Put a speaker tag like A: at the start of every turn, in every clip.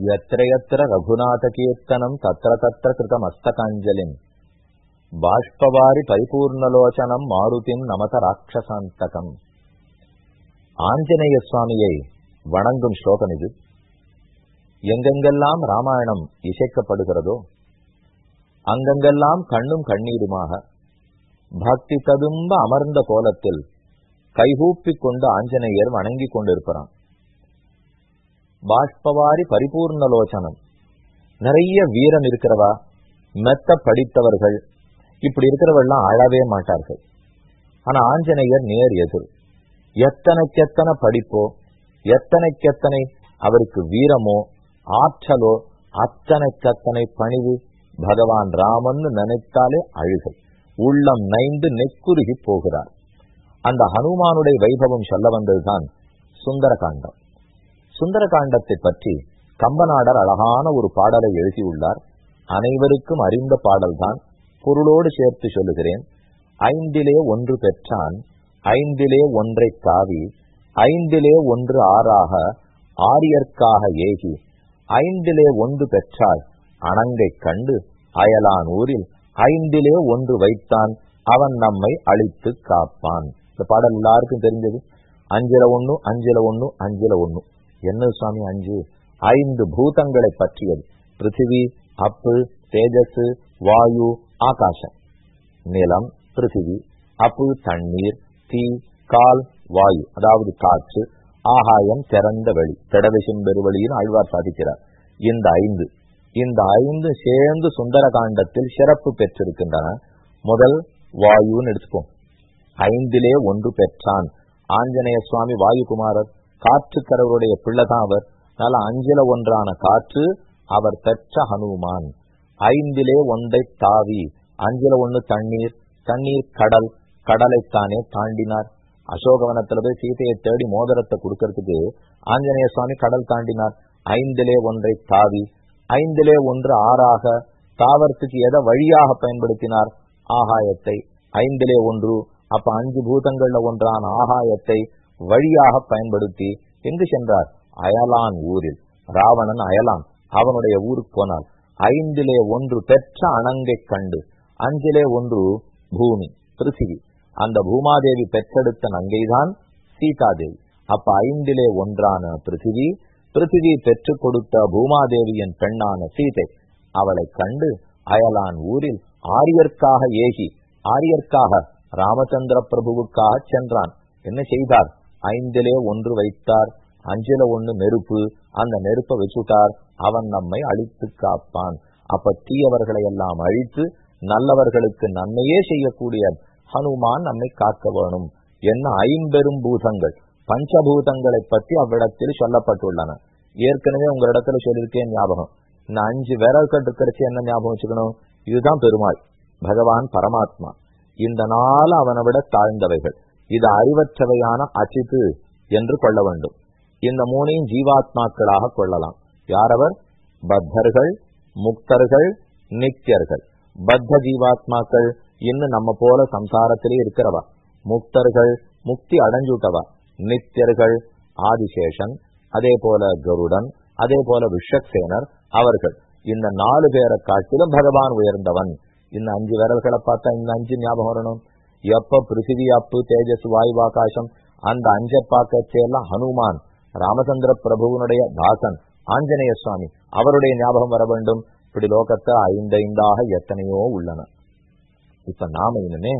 A: यत्र यत्र रघुनाथकीर्तनम् तत्र तत्र कृतमस्तकाञ्जलिम् பாஷ்பவாரி பரிபூர்ணலோச்சனம் மாருதிம் நமத ராட்சசாந்தகம் ஆஞ்சநேய சுவாமியை வணங்கும் ஸ்லோகம் இது எங்கெங்கெல்லாம் ராமாயணம் இசைக்கப்படுகிறதோ அங்கங்கெல்லாம் கண்ணும் கண்ணீருமாக பக்தி ததும்ப அமர்ந்த கோலத்தில் கைகூப்பிக் கொண்டு ஆஞ்சநேயர் வணங்கிக் கொண்டிருக்கிறான் பாஷ்பவாரி பரிபூர்ணலோச்சனம் நிறைய வீரம் இருக்கிறவா? மெத்த படித்தவர்கள். இப்படி இருக்கிறவெல்லாம் அழவே மாட்டார்கள். ஆனா ஆஞ்சநேயர் நேர் எதிர். எத்தனைக்கெத்தனை படிப்போ எத்தனைக்கெத்தனை அவருக்கு வீரமோ ஆற்றலோ அத்தனைக்கத்தனை பணிவு பகவான் ராமன் நினைத்தாலே அழுகை. உள்ளம் நைந்து நெக்குருகி போகிறார். அந்த ஹனுமானுடைய வைபவம் சொல்ல வந்ததுதான் சுந்தரகாண்டம். சுந்தரகாண்டத்தை பற்றி கம்பநாடர் அழகான ஒரு பாடலை எழுதியுள்ளார். அனைவருக்கும் அறிந்த பாடல்தான். பொருளோடு சேர்த்து சொல்லுகிறேன். ஐந்திலே ஒன்று பெற்றான் ஐந்திலே ஒன்றை காவி ஐந்திலே ஒன்று ஆறாக ஆரியர்க்காக ஏகி ஐந்திலே ஒன்று பெற்றாள் அணங்கை கண்டு அயலான் ஊரில் ஐந்திலே ஒன்று வைத்தான் அவன் நம்மை அழித்து காப்பான். இந்த பாடல் எல்லாருக்கும் தெரிஞ்சது. அஞ்சில ஒண்ணு அஞ்சில ஒண்ணு அஞ்சில ஒண்ணு. என்ன சுவாமி? அஞ்சு. ஐந்து பூதங்களை பற்றியது. பிருத்திவி அப்பு தேஜஸ் வாயு ஆகாசம். நிலம் பிருத்திவி அப்பு தண்ணீர் தீ கால் வாயு. அதாவது காற்று ஆகாயம் திறந்த வெளி. திடவிசும் பெருவழியின் ஆழ்வார் சாதிக்கிறார். இந்த ஐந்து. இந்த ஐந்து சேர்ந்து சுந்தர காண்டத்தில் சிறப்பு பெற்றிருக்கின்றன. முதல் வாயுன்னு எடுத்துப்போம் ஐந்திலே ஒன்று பெற்றான். ஆஞ்சநேய சுவாமி வாயுகுமாரர். காற்றுக்கரவருடைய பிள்ளைதான் அவர். அதனால அஞ்சில ஒன்றான காற்று அவர் பெற்ற ஹனுமான். ஐந்திலே ஒன்றை தாவி அஞ்சில ஒண்ணு தண்ணீர் தண்ணீர் கடல் கடலைத்தானே தாண்டினார். அசோகவனத்துல போய் சீதையை தேடி மோதிரத்தை கொடுக்கறதுக்கு ஆஞ்சநேய சுவாமி கடல் தாண்டினார். ஐந்திலே ஒன்றை தாவி ஐந்திலே ஒன்று ஆறாக தாவரத்துக்கு எதை வழியாக பயன்படுத்தினார்? ஆகாயத்தை. ஐந்திலே ஒன்று அப்ப அஞ்சு பூதங்கள்ல ஒன்றான ஆகாயத்தை வழியாக பயன்படுத்தி எங்கு சென்றார்? அயலான் ஊரில். ராவணன் அயலான் அவனுடைய ஊருக்கு போனால் ஐந்திலே ஒன்று பெற்ற அணங்கை கண்டு அஞ்சிலே ஒன்று பூமி பிருத்திவி. அந்த பூமாதேவி பெற்றெடுத்த நங்கைதான் சீதாதேவி. அப்ப ஐந்திலே ஒன்றான பிருத்திவி பிருத்திவி பெற்றுக் கொடுத்த பூமாதேவியின் பெண்ணான சீதை. அவளை கண்டு அயலான் ஊரில் ஆரியர்க்காக ஏகி ஆரியர்க்காக ராமச்சந்திர பிரபுவுக்காக சென்றான். என்ன செய்தார்? ஐந்திலே ஒன்று வைத்தார் அஞ்சில ஒண்ணு நெருப்பு அந்த நெருப்பை வச்சுட்டார் அவன் நம்மை அழித்து காப்பான். அப்ப தீயவர்களை எல்லாம் அழித்து நல்லவர்களுக்கு நன்மையே செய்யக்கூடிய ஹனுமான் நம்மை காக்க வேணும். என்ன ஐம்பெரும் பூதங்கள் பஞ்சபூதங்களை பற்றி அவ்விடத்தில் சொல்லப்பட்டுள்ளன. ஏற்கனவே உங்க இடத்துல சொல்லியிருக்கேன் ஞாபகம். இந்த அஞ்சு விரல்கள் இருக்கிறச்சு என்ன ஞாபகம் வச்சுக்கணும்? இதுதான் பெருமாள் பகவான் பரமாத்மா. இந்த நாள் அவனை விட தாழ்ந்தவைகள். இது அறிவற்றவையான அச்சித்து என்று கொள்ள வேண்டும். இந்த மூனையும் ஜீவாத்மாக்களாக கொள்ளலாம். யாரவர்? பத்தர்கள் முக்தர்கள் நித்தியர்கள். பத்த ஜீவாத்மாக்கள் இன்னும் நம்ம போல சம்சாரத்திலே இருக்கிறவா? முக்தர்கள் முக்தி அடைஞ்சுட்டவா? நித்தியர்கள் ஆதிசேஷன் அதே போல கருடன் அதே போல விஷக்சேனர் அவர்கள். இந்த நாலு பேரை காட்டிலும் பகவான் உயர்ந்தவன். இந்த அஞ்சு விரல்களை பார்த்தா இந்த அஞ்சு ஞாபகம் வரணும்? எப்ப பிருத்திவி அப்பு தேஜஸ் வாயுவாகாசம் அந்த அஞ்ச ஹனுமான் ராமச்சந்திர பிரபுவனுடைய தாசன் ஆஞ்சநேய சுவாமி அவருடைய ஞாபகம் வர வேண்டும். இப்படி லோகத்தை ஐந்தைந்தாக எத்தனையோ உள்ளன. இப்ப நாம இனிமே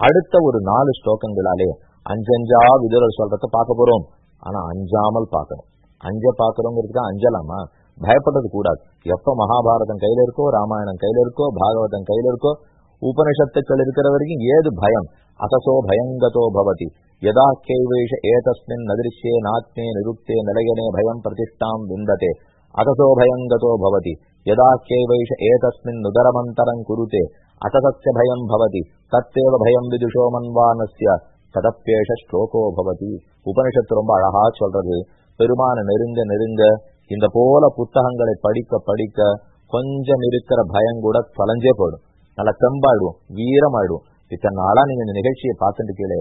A: அடுத்த ஒரு நாலு ஸ்லோகங்களாலே அஞ்சஞ்சா விதுரர் சொல்றத பார்க்க போறோம். ஆனா அஞ்சாமல் பார்க்கணும். அஞ்ச பாக்குறோங்கிறதுக்கு அஞ்சலாமா? பயப்பட்டது கூடாது. எப்ப மகாபாரதம் கையில இருக்கோ ராமாயணம் கையில இருக்கோ பாகவதம் கையில இருக்கோ உபனிஷத்துக்கள் இருக்கிற வரைக்கும் ஏது பயம்? அசசோ பயங்கதோ பவதி. யதா கேவேஷ ஏதஸ்மின் நதிருஷ்யே நாத்மே நிருப்தே நிலையனே பயம் பிரதிஷ்டாம் விந்ததே. அசசோ பயங்கதோ பவதி. யதா கேவைஷ ஏதஸ்மின் நுதரமந்தரம் குருதே. அசதஸ்ய பயம் பவதி. தத்தேவ பயம் விதுஷோ மன்வானஸ்ய. ததப்பேஷ ஸ்லோகோ பவதி. உபனிஷத்து ரொம்ப அழகா சொல்றது. பெருமான நெருங்க நெருங்க இந்த போல புத்தகங்களை படிக்க படிக்க கொஞ்சம் இருக்கிற பயம் கூட தொலைஞ்சே போயிடும். நல்லா தெம்பாயிடுவோம் வீரமாயிடுவோம். இத்தனை நாளா நீங்க இந்த நிகழ்ச்சியை பார்த்துட்டு கீழே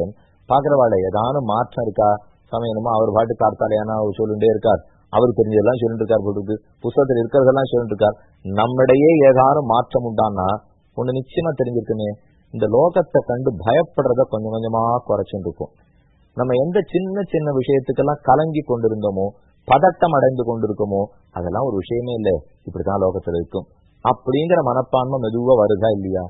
A: பாக்குறவாள் ஏதானும் மாற்றம் இருக்கா? சமயமா அவர் பாட்டு கார்த்தாலையானா அவர் சொல்லிட்டே இருக்கார். அவர் தெரிஞ்சதெல்லாம் சொல்லிட்டு இருக்கார் போட்டு புஸ்தகத்தில் இருக்கிறதெல்லாம் சொல்லிட்டு இருக்கார். நம்மிடையே ஏதாரும் மாற்றம் உண்டான்னா ஒண்ணு நிச்சயமா தெரிஞ்சிருக்குமே. இந்த லோகத்தை கண்டு பயப்படுறத கொஞ்சம் கொஞ்சமா குறைச்சுட்டு இருக்கும். நம்ம எந்த சின்ன சின்ன விஷயத்துக்கெல்லாம் கலங்கி கொண்டிருந்தோமோ பதட்டம் அடைந்து கொண்டிருக்கோமோ அதெல்லாம் ஒரு விஷயமே இல்லை. இப்படிதான் லோகத்துல இருக்கும். அப்படிங்கிற மனப்பான்மை மெதுவா வருதா இல்லையா?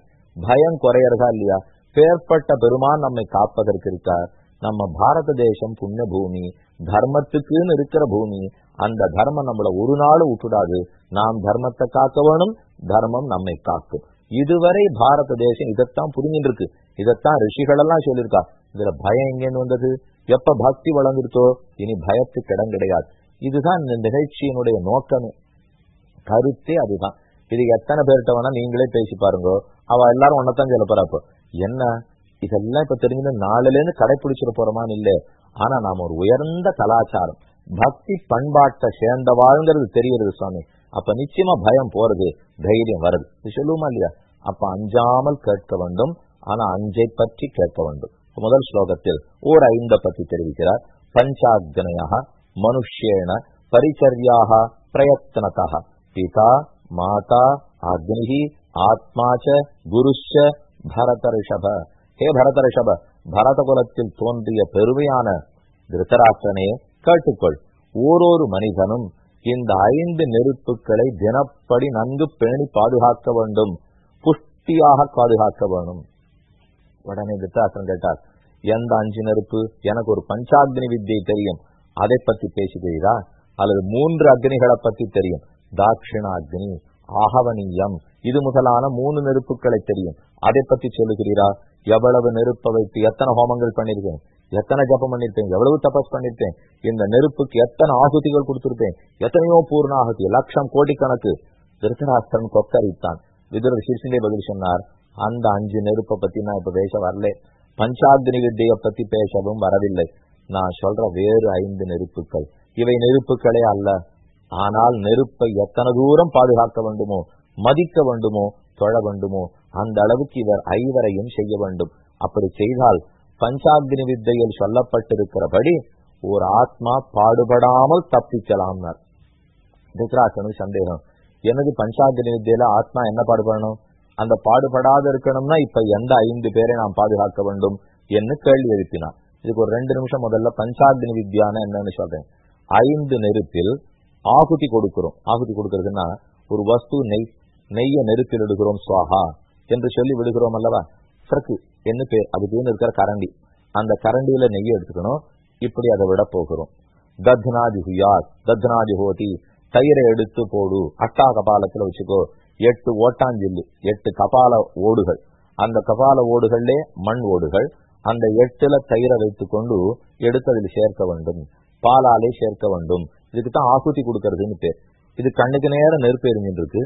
A: பயம் குறையறதா இல்லையா? பேர்பட்ட பெருமான் நம்மை காப்பதற்கு இருக்கார். நம்ம பாரத தேசம் புண்ணிய பூமி தர்மத்துக்குன்னு இருக்கிற பூமி அந்த தர்மம் நம்மள ஒரு நாள் விட்டுடாது நாம் தர்மத்தை காக்க வேணும் தர்மம் நம்மை காக்கும். இதுவரை பாரத தேசம் இதைத்தான் புரிஞ்சுட்டு இருக்கு இதைத்தான் ரிஷிகள் எல்லாம் சொல்லியிருக்கா. இதுல பயம் எங்கேன்னு வந்தது? எப்ப பக்தி வளர்ந்துருத்தோ? இனி பயத்துக்கு இடம் கிடையாது. இதுதான் இந்த நிகழ்ச்சியினுடைய நோக்கமே. கருத்தே அதுதான். இது எத்தனை பேர்கிட்ட வேணா நீங்களே பேசி பாருங்க. அவ எல்லாரும் ஒன்னதான் சொல்ல போறாப்போ என்ன? இதெல்லாம் இப்ப தெரிஞ்சது நாலுல இருந்து கடைபிடிச்சிட போறோமான்னு இல்ல. ஆனா நாம ஒரு உயர்ந்த கலாச்சாரம். பக்தி பண்பாட்டை சேர்ந்தவாழ்ங்கிறது தெரியுது சுவாமி. அப்ப நிச்சயமா பயம் போறது தைரியம் வருது இது சொல்லுவோமா இல்லையா? அப்ப அஞ்சாமல் கேட்க வேண்டும். ஆனா அஞ்சை பற்றி கேட்க வேண்டும். முதல் ஸ்லோகத்தில் ஓர் ஐந்த பற்றி தெரிவிக்கிறார். பஞ்சாக்னையாக மனுஷேன பரிச்சரியாக பிரயத்னதா பிதா மாதா அக்னி ஆத்மாச்ச குருஷ பரத ரிஷப ஹே பரத ரிஷப பரத குலத்தில் தோன்றிய பெருமையான திருத்தராஷ்டனே கேட்டுக்கொள். ஓரொரு மனிதனும் இந்த ஐந்து நெருப்புகளை தினப்படி நன்கு பேணி பாதுகாக்க வேண்டும். புஷ்டியாக பாதுகாக்க வேண்டும். உடனே திருத்தராஷ்டன் கேட்டார் எந்த அஞ்சு நெருப்பு? எனக்கு ஒரு பஞ்சாக்னி வித்தியை தெரியும். அதை பத்தி பேசுகிறீரா? அல்லது மூன்று அக்னிகளை பத்தி தெரியும். தாட்சிணாக்னி ஆகவனியம் இது முதலான மூணு நெருப்புகளை தெரியும். அதை பத்தி சொல்லுகிறீரா? எவ்வளவு நெருப்பை வைத்து எத்தனை ஹோமங்கள் பண்ணிருக்கேன் எத்தனை ஜபம் பண்ணிருப்பேன் எவ்வளவு தபஸ் பண்ணிருப்பேன் இந்த நெருப்புக்கு எத்தனை ஆகுதிகள் கொடுத்திருப்பேன்? எத்தனையோ பூர்ண ஆகுதி லட்சம் கோடிக்கணக்கு. திருத்தராஷ்டிரன் கொக்கரித்தான் விதுர சிறுசிண்டே பதில் சொன்னார் அந்த அஞ்சு நெருப்பை பத்தி நான் இப்ப பேச வரல. பஞ்சாக்னி வித்தியை பத்தி பேசவும் வரவில்லை. நான் சொல்ற வேறு ஐந்து நெருப்புகள் இவை நெருப்புகளே அல்ல. ஆனால் நெருப்பை எத்தனை தூரம் பாதுகாக்க வேண்டுமோ மதிக்க வேண்டுமோ தொழ வேண்டுமோ அந்த அளவுக்கு இவர் ஐவரையும் செய்ய வேண்டும். அப்படி செய்தால் பஞ்சாக்னி வித்தையில் சொல்லப்பட்டிருக்கிறபடி ஒரு ஆத்மா பாடுபடாமல் தப்பிக்கலாம்னார். திருத்தராசனுக்கு சந்தேகம். எனது பஞ்சாக்னி வித்தியில ஆத்மா என்ன பாடுபடணும்? அந்த பாடுபடாத இருக்கணும்னா இப்ப எந்த ஐந்து பேரை நாம் பாதுகாக்க வேண்டும் என்று கேள்வி எழுப்பினார். இதுக்கு ஒரு ரெண்டு நிமிஷம் முதல்ல பஞ்சாக்னி வித்யான என்னன்னு சொல்றேன். ஐந்து நெருப்பில் ஆகுதி கொடுக்கிறோம். ஆகுதி கொடுக்கறதுன்னா ஒரு வஸ்து நெய் நெய்ய நெருப்பில் இடுகிறோம் சுவாகா என்று சொல்லி விடுகிறோம் அல்லவா? சரக்கு என்ன பேர்? அதுக்குன்னு இருக்கிற கரண்டி. அந்த கரண்டியில நெய்ய எடுத்துக்கணும். இப்படி அதை விட போகிறோம். தத்னாதி ஹுயாத் தத்னாதி ஹோதி தயிரை எடுத்து போடு. அட்டா கபாலத்துல வச்சுக்கோ. எட்டு ஓட்டாஞ்சில்லு எட்டு கபால ஓடுகள். அந்த கபால ஓடுகள்லே மண் ஓடுகள். அந்த எட்டுல தயிரை வைத்துக் கொண்டு எடுத்து அதில் சேர்க்க வேண்டும். பாலாலே சேர்க்க வேண்டும். இதுக்கு தான் ஆசூத்தி கொடுக்கறதுன்னு பேர் இது கண்ணுக்கு நேரம் நெருப்பு எரிஞ்சுட்டு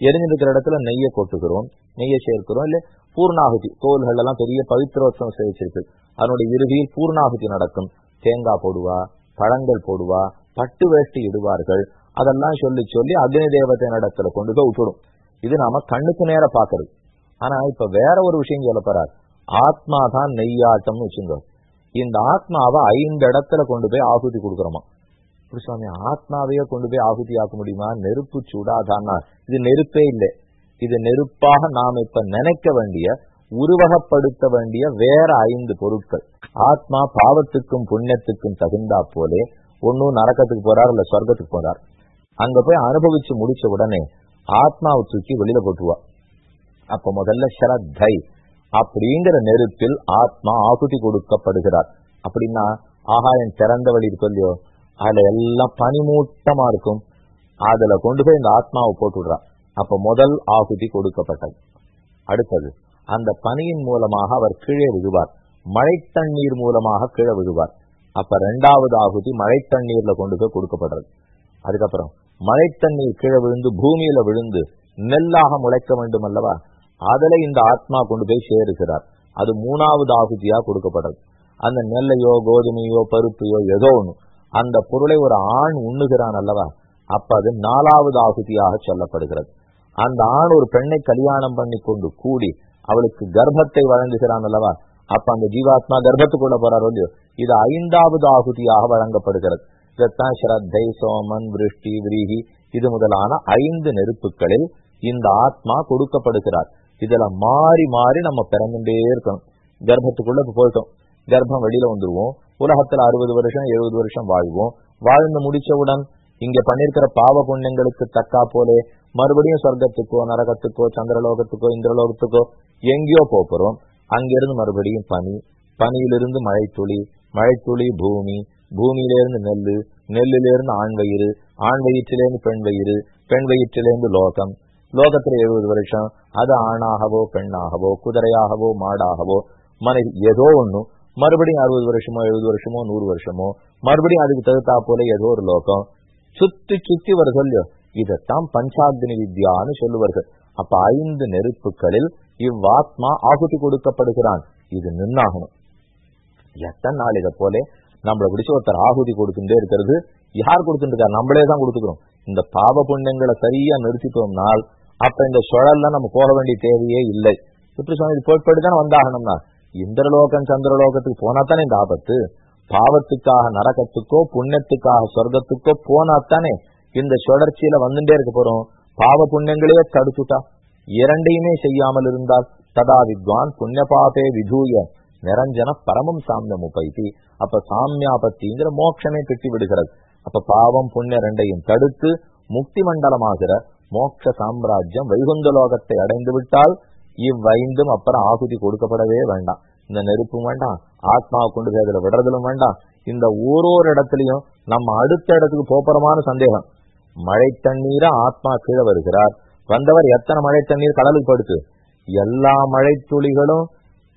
A: எரிஞ்சிருக்கிற இடத்துல நெய்யை கொட்டுகிறோம். நெய்யை சேர்க்கிறோம். இல்ல பூர்ணாகுதி. கோவில்கள் எல்லாம் பெரிய பவித்திரோத்சவம் சேவிச்சிருக்கு அதனுடைய இறுதியில் பூர்ணாகுதி நடக்கும். தேங்காய் போடுவா பழங்கள் போடுவா பட்டு வேஷ்டி இடுவார்கள். அதெல்லாம் சொல்லி சொல்லி அக்னி தேவத்தை இடத்துல கொண்டு போய் விட்டுடும். இது நாம கண்ணுக்கு நேர பாக்குறது. ஆனா இப்ப வேற ஒரு விஷயம் சொல்ல போறார். ஆத்மா தான் நெய்யாட்டம்னு வச்சுங்க இந்த ஆத்மாவை ஐந்து இடத்துல கொண்டு போய் ஆகுதி கொடுக்குறோமா? சுவாமி ஆத்மாவையே கொண்டு போய் ஆகுதி ஆக்க முடியுமா? நெருப்பு சூடாதானா இது நெருப்பே இல்லை. இது நெருப்பாக நாம் இப்ப நினைக்க வேண்டிய உருவகப்படுத்த வேண்டிய வேற ஐந்து பொருட்கள். ஆத்மா பாவத்துக்கும் புண்ணியத்துக்கும் தகுந்தா போலே ஒன்னும் நரக்கத்துக்கு போறார் இல்ல சொர்க்கத்துக்கு போறார். அங்க போய் அனுபவிச்சு முடிச்ச உடனே ஆத்மாவை தூக்கி வெளியில போட்டுவா அப்ப முதல்ல ஸ்ரத்தை அப்படிங்கிற நெருப்பில் ஆத்மா ஆகுதி கொடுக்கப்படுகிறார். அப்படின்னா ஆகாயம் திறந்த வழி இருக்கும் இல்லையோ அதுல எல்லாம் பனிமூட்டமா இருக்கும். அதுல கொண்டு போய் இந்த ஆத்மாவை போட்டு விடுறா. அப்ப முதல் ஆகுதி கொடுக்கப்பட்டது. அடுத்தது அந்த பனியின் மூலமாக அவர் கீழே விழுவார். மழை தண்ணீர் மூலமாக கீழே விழுவார். அப்ப ரெண்டாவது ஆகுதி மழை தண்ணீர்ல கொண்டு போய் கொடுக்கப்படுறது. அதுக்கப்புறம் மழை தண்ணீர் கீழே விழுந்து பூமியில விழுந்து நெல்லாக முளைக்க வேண்டும் அல்லவா? அதுல இந்த ஆத்மா கொண்டு போய் சேருகிறார். அது மூணாவது ஆகுதியா கொடுக்கப்படுறது. அந்த நெல்லையோ கோதுமையோ பருப்பையோ ஏதோ ஒன்று அந்த பொருளை ஒரு ஆண் உண்ணுகிறான் அல்லவா? அப்ப அது நாலாவது ஆகுதியாக சொல்லப்படுகிறது. அந்த ஆண் ஒரு பெண்ணை கல்யாணம் பண்ணி கொண்டு கூடி அவளுக்கு கர்ப்பத்தை வழங்குகிறான் அல்லவா? அப்ப அந்த ஜீவாத்மா கர்ப்பத்துக்குள்ள போறாரோ இல்லையோ இது ஐந்தாவது ஆகுதியாக வழங்கப்படுகிறது. இதத்தான் ஸ்ரத்தை சோமன் விருஷ்டி விரீகி இது முதலான ஐந்து நெருப்புகளில் இந்த ஆத்மா கொடுக்கப்படுகிறார். இதுல மாறி மாறி நம்ம பிறந்துட்டே இருக்கணும். கர்ப்பத்துக்குள்ள போயிட்டோம். கர்ப்பம் வெளியில வந்துருவோம். உலகத்துல அறுபது வருஷம் எழுபது வருஷம் வாழ்வோம். வாழ்ந்து முடிச்சவுடன் இங்க பண்ணிருக்கிற பாவ புண்ணியங்களுக்கு தக்கா போலே மறுபடியும் சொர்க்கத்துக்கோ நரகத்துக்கோ சந்திரலோகத்துக்கோ இந்திரலோகத்துக்கோ எங்கேயோ போறோம் அங்கிருந்து மறுபடியும் பனி பனியிலிருந்து மழைத்துளி மழைத்துளி பூமி பூமியிலிருந்து நெல்லு நெல்லிலிருந்து ஆண் வயிறு ஆண் பெண் வயிறு பெண் வயிற்றிலிருந்து லோகம். லோகத்துல எழுபது வருஷம் அது ஆணாகவோ பெண்ணாகவோ குதிரையாகவோ மாடாகவோ மனைவி ஏதோ ஒண்ணு மறுபடியும் அறுபது வருஷமோ எழுபது வருஷமோ நூறு வருஷமோ மறுபடியும் அதுக்கு தகுத்தா போல ஏதோ ஒரு லோகம். சுத்தி சுத்தி வர சொல்லியோ இதத்தான் பஞ்சாக்னி வித்யான்னு சொல்லுவார்கள். அப்ப ஐந்து நெருப்புகளில் இவ்வாத்மா ஆகுதி கொடுக்கப்படுகிறான். இது நின்னாகணும். எத்தனை நாள் இதை போல நம்மளை பிடிச்ச ஒருத்தர் ஆகுதி கொடுத்துட்டே இருக்கிறது? யார் கொடுத்துட்டு நம்மளே தான் கொடுத்துக்கிறோம். இந்த பாவ புண்ணியங்களை சரியா நிறுத்திட்டோம்னால் அப்ப இந்த சுழல்ல நம்ம போக வேண்டிய தேவையே இல்லை. சுற்று சுவாமி போட்டு தானே வந்தாகணும்னா? இந்திரலோகம் சந்திரலோகத்துக்கு போனாத்தானே இந்த ஆபத்து? பாவத்துக்காக நரகத்துக்கோ புண்ணியத்துக்காக சொர்க்கத்துக்கோ போனாத்தானே இந்த சுழற்சியில வந்துட்டே இருக்க போறோம். பாவ புண்ணியங்களே தடுத்துட்டா? இரண்டையுமே செய்யாமல் இருந்தால் ததா வித்வான் புண்ணிய பாபே விதூய நிரஞ்சன பரமம் சாமியம் உபைத்தி. அப்ப சாமியாபத்திங்கிற மோட்சமே கிட்டி விடுகிறது அப்ப பாவம் புண்ணிய ரெண்டையும் தடுத்து முக்தி மண்டலமாகிற மோட்ச சாம்ராஜ்யம் வைகுந்த லோகத்தை அடைந்து விட்டால் இவ்வைந்தும் அப்புறம் ஆகுதி கொடுக்கப்படவே வேண்டாம் இந்த நெருப்பும் வேண்டாம் ஆத்மாவை கொண்டு போய் அதுல விடுறதிலும் வேண்டாம் இந்த ஓரோரு இடத்துலயும் நம்ம அடுத்த இடத்துக்கு போப்புறமான சந்தேகம் மழை தண்ணீரா ஆத்மா கீழே வருகிறார் வந்தவர் எத்தனை மழை தண்ணீர் கடலுக்கு படுத்து எல்லா மழை துளிகளும்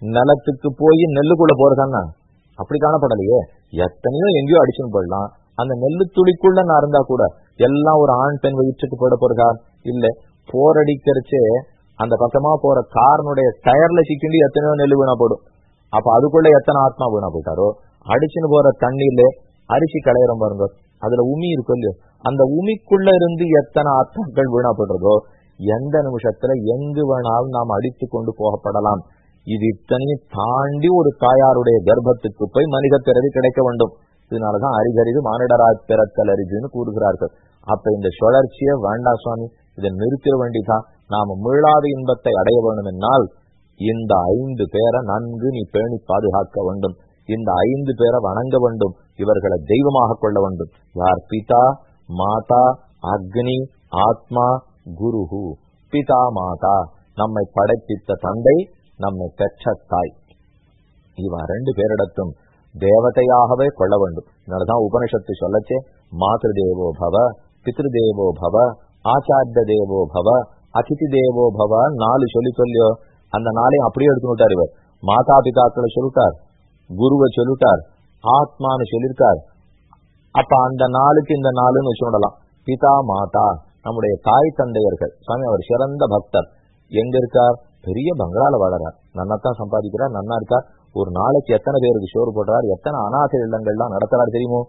A: நிலத்துக்கு போய் நெல்லுக்குள்ள போறதானா அப்படி காணப்படலையே எத்தனையோ எங்கேயோ அடிச்சுன்னு போடலாம் அந்த நெல்லு துளிக்குள்ள நான் இருந்தா கூட எல்லாம் ஒரு ஆண் பெண் வயிற்றுக்கு போட போறதா இல்ல போரடிக்கிறச்சே அந்த பக்கமா போற காரனுடைய டயர்ல சிக்கிண்டு எத்தனையோ நெல் வீணா போடும். அப்ப அதுக்குள்ள எத்தனை ஆத்மா வீணா போயிட்டாரோ? அடிச்சுன்னு போற தண்ணீர்ல அரிசி களையிறோம் பாருங்க. அதுல உமி இருக்கும் இல்லையோ? அந்த உமிக்குள்ள இருந்து எத்தனை ஆத்மாக்கள் வீணா போடுறதோ எந்த நிமிஷத்துல எங்கு வேணாலும் நாம் அடித்து கொண்டு போகப்படலாம். இது இத்தனையும் தாண்டி ஒரு தாயாருடைய கர்ப்பத்துக்கு போய் மனித பிறவி கிடைக்க வேண்டும். இதனாலதான் அரிகரிது மானிடராஜ் பிறத்தல் அரிஜுன்னு கூறுகிறார்கள். அப்ப இந்த சுழற்சியை வேண்டா சுவாமி. இதை நிறுத்திட வேண்டிதான் நாம் மீளாத இன்பத்தை அடைய வேண்டும் என்னால் இந்த ஐந்து பேரை நன்கு நீ பேணி பாதுகாக்க வேண்டும். இந்த ஐந்து பேரை வணங்க வேண்டும். இவர்களை தெய்வமாக கொள்ள வேண்டும். யார்? பிதா மாதா அக்னி ஆத்மா குருஹு. பிதா மாதா நம்மை படைப்பித்த தந்தை நம்மை பெற்ற தாய். இவன் ரெண்டு பேரிடத்தும் தேவதையாகவே கொள்ள வேண்டும். இதனாலதான் உபனிஷத்து சொல்லச்சே மாதృ தேவோ பவ பித்ரு தேவோ பவ ஆச்சாரிய தேவோ பவ அதிதி தேவோ பவ நாலு சொல்லி சொல்லியோ. அந்த நாளையும் அப்படியே எடுத்து விட்டார் இவர். மாதா பிதாக்களை சொல்லிட்டார் குருவை சொல்லிட்டார் ஆத்மான்னு சொல்லியிருக்கார். அப்ப அந்த நாளுக்கு இந்த நாளுன்னு வச்சுடலாம் பிதா மாதா நம்முடைய தாய் தந்தையர்கள். சுவாமி அவர் சிறந்த பக்தர். எங்க இருக்கார்? பெரிய பங்களால வாழறார். நன்னாத்தான் சம்பாதிக்கிறார் நன்னா இருக்கார். ஒரு நாளைக்கு எத்தனை பேருக்கு சோறு போடுறார் எத்தனை அநாத இல்லங்கள்லாம் நடத்துறாரு தெரியுமோ?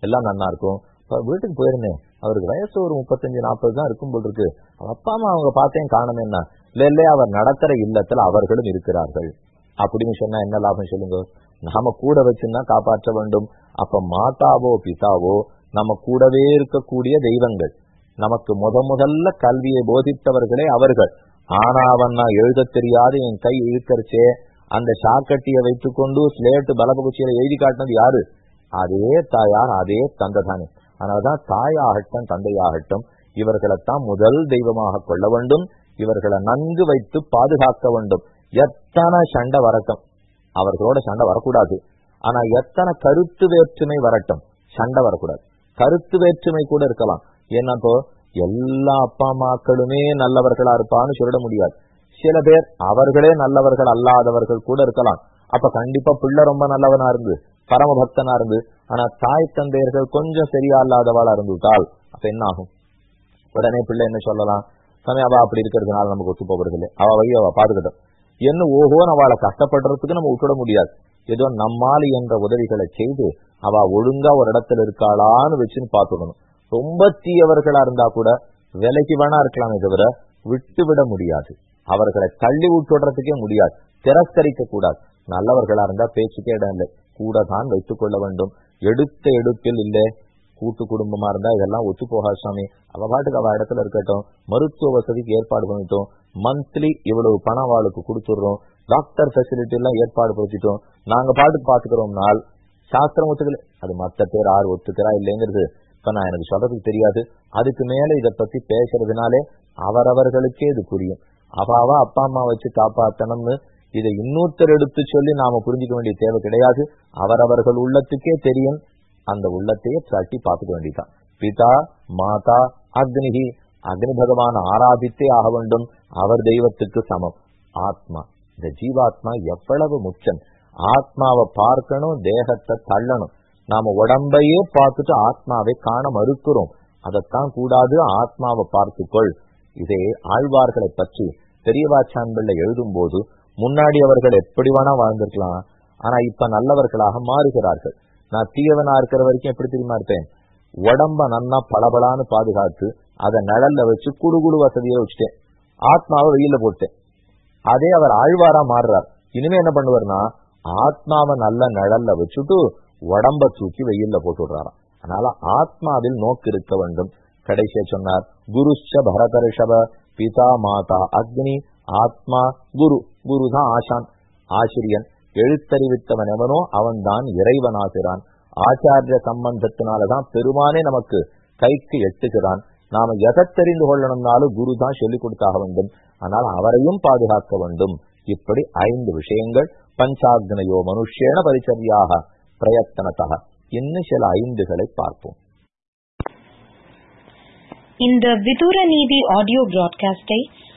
A: எல்லாம் நன்னா இருக்கும். வீட்டுக்கு போயிருந்தேன். அவருக்கு வயசு ஒரு முப்பத்தஞ்சு நாற்பது தான் இருக்கும் போல் இருக்கு. அப்பா அம்மா அவங்க பார்த்தேன் காரணம் என்ன? இல்ல அவர் நடத்துற இல்லத்துல அவர்களும் இருக்கிறார்கள். அப்படின்னு சொன்னா என்ன லாபம் சொல்லுங்க? நாம கூட வச்சுன்னா காப்பாற்ற வேண்டும். அப்ப மாதாவோ பிதாவோ நம்ம கூடவே இருக்கக்கூடிய தெய்வங்கள் நமக்கு முத முதல்ல கல்வியை போதித்தவர்களே அவர்கள். ஆனாவன் நான் எழுத தெரியாது என் கை இழுக்கரிச்சே அந்த சாக்கட்டியை வைத்துக்கொண்டு ஸ்லேட்டு பலபகுச்சியில எழுதி காட்டினது யாரு? அதே தாயார் அதே தந்ததானே. அதனாலதான் தாயாகட்டும் தந்தையாகட்டும் இவர்களைத்தான் முதல் தெய்வமாக கொள்ள வேண்டும் இவர்களை நன்கு வைத்து பாதுகாக்க வேண்டும். எத்தனை சண்டை வரட்டும். அவர்களோட சண்டை வரக்கூடாது. ஆனா எத்தனை கருத்து வேற்றுமை வரட்டும். சண்டை வரக்கூடாது. கருத்து வேற்றுமை கூட இருக்கலாம். ஏன்னா இப்போ எல்லா அப்பா அம்மாக்களுமே நல்லவர்களா இருப்பான்னு சொல்லிட முடியாது. சில பேர் அவர்களே நல்லவர்கள் அல்லாதவர்கள் கூட இருக்கலாம். அப்ப கண்டிப்பா பிள்ளை ரொம்ப நல்லவனா இருந்து பரம பக்தனா இருந்து ஆனா தாய் தந்தையர்கள் கொஞ்சம் சரியா இல்லாதவாளா இருந்துவிட்டால் அப்ப என்ன ஆகும் உடனே பிள்ளை என்ன சொல்லலாம்? சமய அவ அப்படி இருக்கிறதுனால நமக்கு ஒத்து போகிறது இல்லை அவ வழி அவ பாதுகட்டும் என்ன ஓஹோன்னு அவளை கஷ்டப்படுறதுக்கு நம்ம விட்டுட முடியாது. ஏதோ நம்மால் என்ற உதவிகளை செய்து அவ ஒழுங்கா ஒரு இடத்துல இருக்காளான்னு வச்சுன்னு பாத்துக்கணும் ரொம்ப தீயவர்களா இருந்தா கூட விலைக்கு வேணா இருக்கலாமே தவிர விட்டு விட முடியாது. அவர்களை தள்ளி விட்டுடுறதுக்கே முடியாது. திரஸ்கரிக்க கூடாது நல்லவர்களா இருந்தா பேச்சுக்கே இடம் இல்லை. கூட தான் வைத்துக் கொள்ள வேண்டும். எடுத்த எடுப்பில் இல்லை கூட்டு குடும்பமா இருந்தா இதெல்லாம் ஒத்து போகாது சாமி. அவ பாட்டுக்கு அவ இடத்துல இருக்கட்டும் மருத்துவ வசதிக்கு ஏற்பாடு பண்ணிட்டோம். மந்த்லி இவ்வளவு பணம் அவளுக்கு கொடுத்துடுறோம். டாக்டர் ஃபெசிலிட்டி எல்லாம் ஏற்பாடு படுத்திட்டோம் நாங்க பாட்டுக்கு பாத்துக்கிறோம்னால் சாஸ்திரம் ஒத்துக்கல. அது மத்த பேர் ஆறு ஒத்துக்கிறா இல்லைங்கிறது இப்ப நான் எனக்கு சொல்றதுக்கு தெரியாது. அதுக்கு மேல இத பத்தி பேசுறதுனாலே அவரவர்களுக்கே இது புரியும். அவாவா அப்பா அம்மா வச்சு காப்பாத்தணும்னு இதை இன்னொருத்தர் எடுத்து சொல்லி நாம புரிஞ்சுக்க வேண்டிய தேவை கிடையாது. அவரவர்கள் உள்ளத்துக்கே தெரியும். அந்த உள்ளத்தையே தட்டி பார்த்துக்க வேண்டியதான் பிதா மாதா அக்னிகி அக்னி பகவான் ஆராதித்தே ஆக வேண்டும். அவர் தெய்வத்துக்கு சமம். ஆத்மா. இந்த ஜீவாத்மா எவ்வளவு முக்கியம் ஆத்மாவை பார்க்கணும் தேகத்தை தள்ளணும். நாம உடம்பையே பார்த்துட்டு ஆத்மாவை காண மறுக்கிறோம். அதைத்தான் கூடாது. ஆத்மாவை பார்த்துக்கொள். இதே ஆழ்வார்களை பற்றி பெரியவாச்சான்கள்ல எழுதும் போது முன்னாடி அவர்கள் எப்படி வேணா வாழ்ந்திருக்கலாம். ஆனா இப்ப நல்லவர்களாக மாறுகிறார்கள். நான் தீயவனா இருக்கிற வரைக்கும் எப்படி தெரியுமா இருப்பேன்? உடம்ப நன்னா பளபளான்னு பாதுகாத்து அதை நிழல்ல வச்சு குடுகுடு வசதியை வச்சுட்டேன். ஆத்மாவை வெயில போட்டேன். அதே அவர் ஆழ்வாரா மாறுறார். இனிமே என்ன பண்ணுவார்னா ஆத்மாவை நல்ல நிழல்ல வச்சுட்டு உடம்ப தூக்கி வெயில்ல போட்டு விடுறாராம். அதனால ஆத்மாவில் நோக்கு இருக்க வேண்டும். கடைசியா சொன்னார் குருஷ பரதரிஷப பிதா மாதா அக்னி ஆத்மா குரு. குரு தான் ஆசான் ஆசிரியன். எழுத்தறிவித்தவன் எவனோ அவன் தான் இறைவனாகிறான். ஆச்சாரிய சம்பந்தத்தினாலதான் பெருமானே நமக்கு கைக்கு எட்டுகிறான். நாம எதை தெரிந்து கொள்ளணும்னாலும் குரு தான் சொல்லிக் கொடுத்தாக வேண்டும். ஆனால் அவரையும் பாதுகாக்க வேண்டும். இப்படி ஐந்து விஷயங்கள் பஞ்சாக்னையோ மனுஷேன பரிச்சரியாக பிரயத்தனத்தக. இன்னும் சில ஐந்துகளை பார்ப்போம்.
B: இந்த விதுர நீதி ஆடியோ பிராட்காஸ்டை